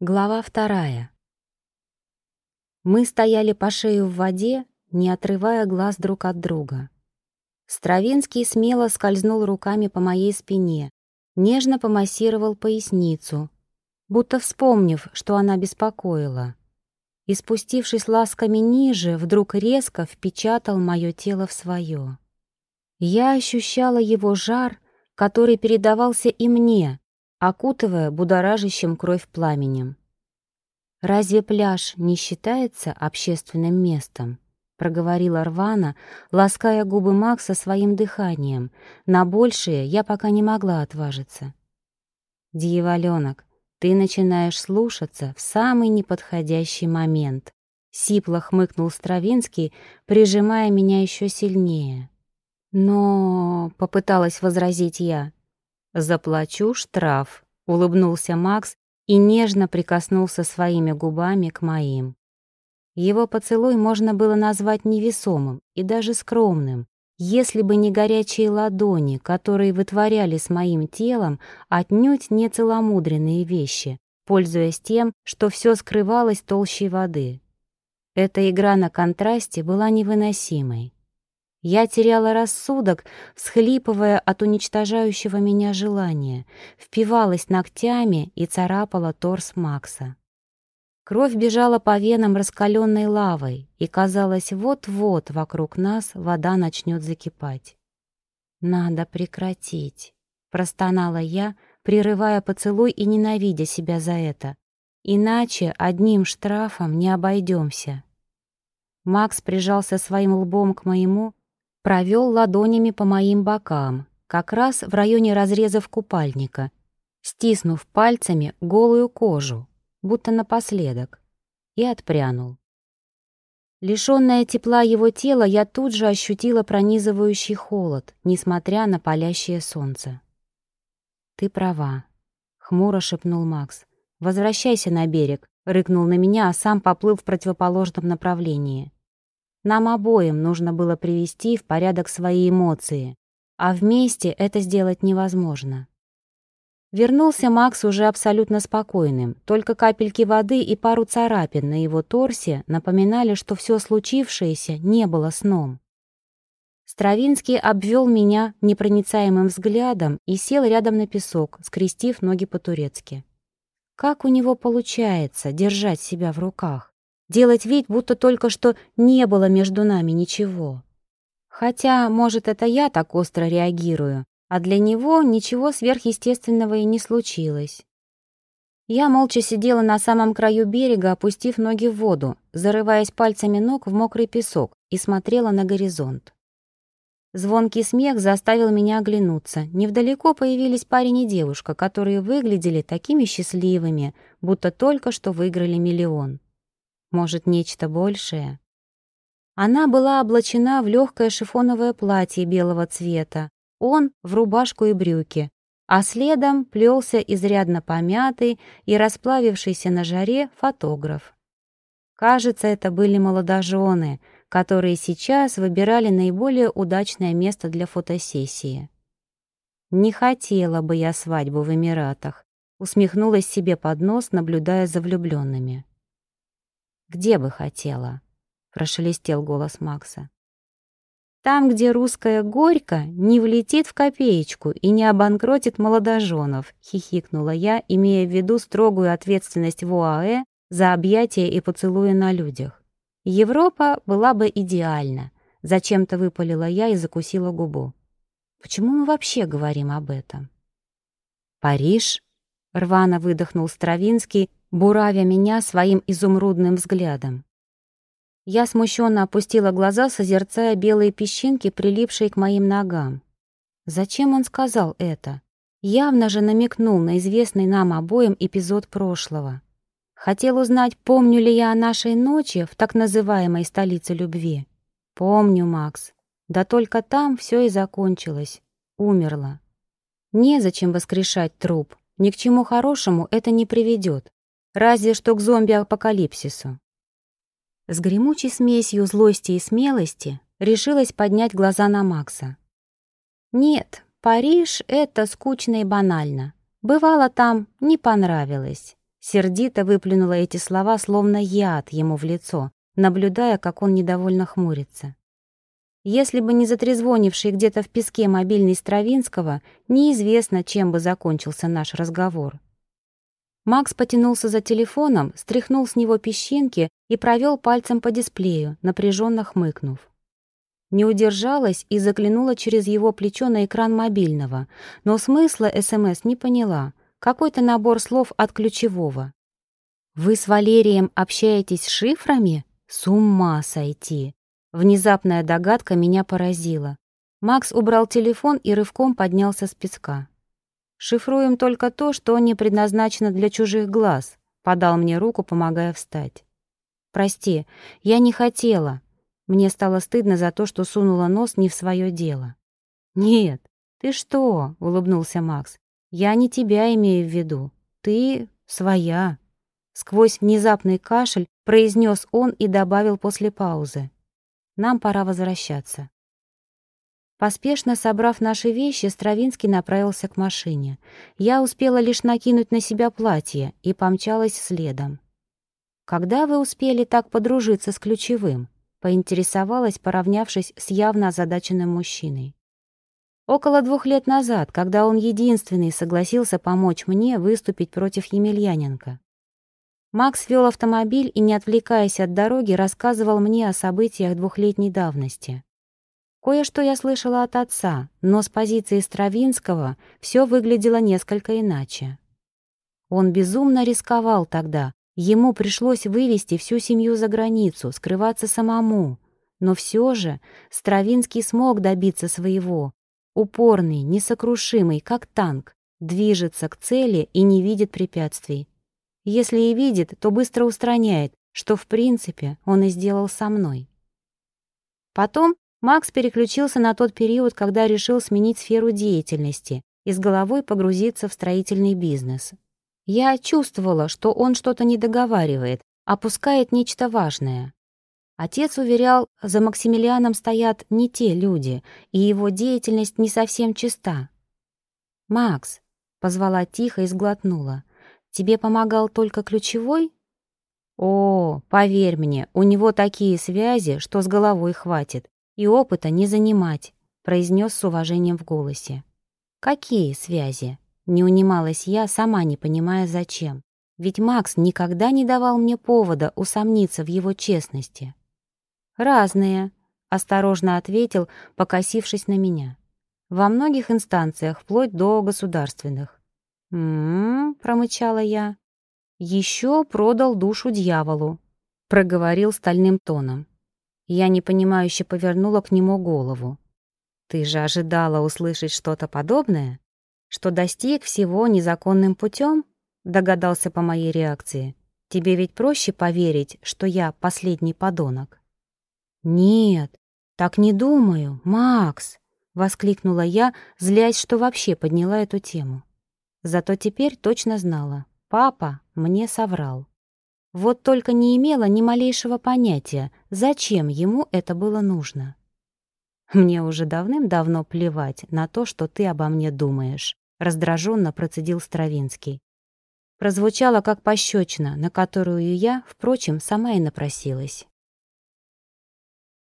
Глава вторая. Мы стояли по шею в воде, не отрывая глаз друг от друга. Стравинский смело скользнул руками по моей спине, нежно помассировал поясницу, будто вспомнив, что она беспокоила. И спустившись ласками ниже, вдруг резко впечатал мое тело в свое. Я ощущала его жар, который передавался и мне, окутывая будоражащим кровь пламенем. «Разве пляж не считается общественным местом?» — проговорила Рвана, лаская губы Макса своим дыханием. На большее я пока не могла отважиться. «Дьяволёнок, ты начинаешь слушаться в самый неподходящий момент», — сипло хмыкнул Стравинский, прижимая меня еще сильнее. «Но...» — попыталась возразить я. «Заплачу штраф», — улыбнулся Макс и нежно прикоснулся своими губами к моим. Его поцелуй можно было назвать невесомым и даже скромным, если бы не горячие ладони, которые вытворяли с моим телом отнюдь не целомудренные вещи, пользуясь тем, что все скрывалось толщей воды. Эта игра на контрасте была невыносимой. Я теряла рассудок, всхлипывая от уничтожающего меня желания, впивалась ногтями и царапала торс Макса. Кровь бежала по венам раскаленной лавой, и казалось, вот-вот вокруг нас вода начнет закипать. «Надо прекратить», — простонала я, прерывая поцелуй и ненавидя себя за это. «Иначе одним штрафом не обойдемся». Макс прижался своим лбом к моему, провел ладонями по моим бокам, как раз в районе разрезов купальника, стиснув пальцами голую кожу, будто напоследок, и отпрянул. Лишенная тепла его тела, я тут же ощутила пронизывающий холод, несмотря на палящее солнце. «Ты права», — хмуро шепнул Макс. «Возвращайся на берег», — рыкнул на меня, а сам поплыл в противоположном направлении. Нам обоим нужно было привести в порядок свои эмоции, а вместе это сделать невозможно. Вернулся Макс уже абсолютно спокойным, только капельки воды и пару царапин на его торсе напоминали, что все случившееся не было сном. Стравинский обвел меня непроницаемым взглядом и сел рядом на песок, скрестив ноги по-турецки. Как у него получается держать себя в руках? Делать вид, будто только что не было между нами ничего. Хотя, может, это я так остро реагирую, а для него ничего сверхъестественного и не случилось. Я молча сидела на самом краю берега, опустив ноги в воду, зарываясь пальцами ног в мокрый песок и смотрела на горизонт. Звонкий смех заставил меня оглянуться. Невдалеко появились парень и девушка, которые выглядели такими счастливыми, будто только что выиграли миллион. Может, нечто большее? Она была облачена в легкое шифоновое платье белого цвета, он в рубашку и брюки, а следом плелся изрядно помятый и расплавившийся на жаре фотограф. Кажется, это были молодожены, которые сейчас выбирали наиболее удачное место для фотосессии. «Не хотела бы я свадьбу в Эмиратах», усмехнулась себе под нос, наблюдая за влюбленными. «Где бы хотела?» — прошелестел голос Макса. «Там, где русская горько не влетит в копеечку и не обанкротит молодоженов», — хихикнула я, имея в виду строгую ответственность в ОАЭ за объятия и поцелуи на людях. Европа была бы идеальна. Зачем-то выпалила я и закусила губу. Почему мы вообще говорим об этом? Париж? Рвано выдохнул Стравинский, буравя меня своим изумрудным взглядом. Я смущенно опустила глаза, созерцая белые песчинки, прилипшие к моим ногам. Зачем он сказал это? Явно же намекнул на известный нам обоим эпизод прошлого. Хотел узнать, помню ли я о нашей ночи в так называемой столице любви. Помню, Макс. Да только там все и закончилось. Умерла. Незачем воскрешать труп. Ни к чему хорошему это не приведет. Разве что к зомби-апокалипсису. С гремучей смесью злости и смелости решилась поднять глаза на Макса. «Нет, Париж — это скучно и банально. Бывало там, не понравилось. Сердито выплюнула эти слова, словно яд ему в лицо, наблюдая, как он недовольно хмурится. Если бы не затрезвонивший где-то в песке мобильный Стравинского, неизвестно, чем бы закончился наш разговор. Макс потянулся за телефоном, стряхнул с него песчинки и провел пальцем по дисплею, напряженно хмыкнув. Не удержалась и заглянула через его плечо на экран мобильного, но смысла СМС не поняла. Какой-то набор слов от ключевого. «Вы с Валерием общаетесь шифрами? С ума сойти!» Внезапная догадка меня поразила. Макс убрал телефон и рывком поднялся с песка. «Шифруем только то, что не предназначено для чужих глаз», — подал мне руку, помогая встать. «Прости, я не хотела». Мне стало стыдно за то, что сунула нос не в свое дело. «Нет, ты что?» — улыбнулся Макс. «Я не тебя имею в виду. Ты своя». Сквозь внезапный кашель произнес он и добавил после паузы. «Нам пора возвращаться». Поспешно собрав наши вещи, Стравинский направился к машине. Я успела лишь накинуть на себя платье и помчалась следом. «Когда вы успели так подружиться с ключевым?» — поинтересовалась, поравнявшись с явно озадаченным мужчиной. Около двух лет назад, когда он единственный согласился помочь мне выступить против Емельяненко. Макс вел автомобиль и, не отвлекаясь от дороги, рассказывал мне о событиях двухлетней давности. Кое-что я слышала от отца, но с позиции Стравинского все выглядело несколько иначе. Он безумно рисковал тогда, ему пришлось вывести всю семью за границу, скрываться самому. Но все же Стравинский смог добиться своего. Упорный, несокрушимый, как танк, движется к цели и не видит препятствий. Если и видит, то быстро устраняет, что в принципе он и сделал со мной. Потом Макс переключился на тот период, когда решил сменить сферу деятельности и с головой погрузиться в строительный бизнес. Я чувствовала, что он что-то не договаривает, опускает нечто важное. Отец уверял, за Максимилианом стоят не те люди, и его деятельность не совсем чиста. «Макс», — позвала тихо и сглотнула, — «тебе помогал только ключевой?» «О, поверь мне, у него такие связи, что с головой хватит и опыта не занимать», — произнес с уважением в голосе. «Какие связи?» — не унималась я, сама не понимая зачем. Ведь Макс никогда не давал мне повода усомниться в его честности. «Разные», — осторожно ответил, покосившись на меня. «Во многих инстанциях, вплоть до государственных». «М-м-м», промычала я. «Еще продал душу дьяволу», — проговорил стальным тоном. Я непонимающе повернула к нему голову. «Ты же ожидала услышать что-то подобное? Что достиг всего незаконным путем?» Догадался по моей реакции. «Тебе ведь проще поверить, что я последний подонок?» «Нет, так не думаю, Макс!» — воскликнула я, злясь, что вообще подняла эту тему. Зато теперь точно знала. Папа мне соврал. Вот только не имела ни малейшего понятия, зачем ему это было нужно. «Мне уже давным-давно плевать на то, что ты обо мне думаешь», — раздраженно процедил Стравинский. Прозвучало как пощечина, на которую я, впрочем, сама и напросилась.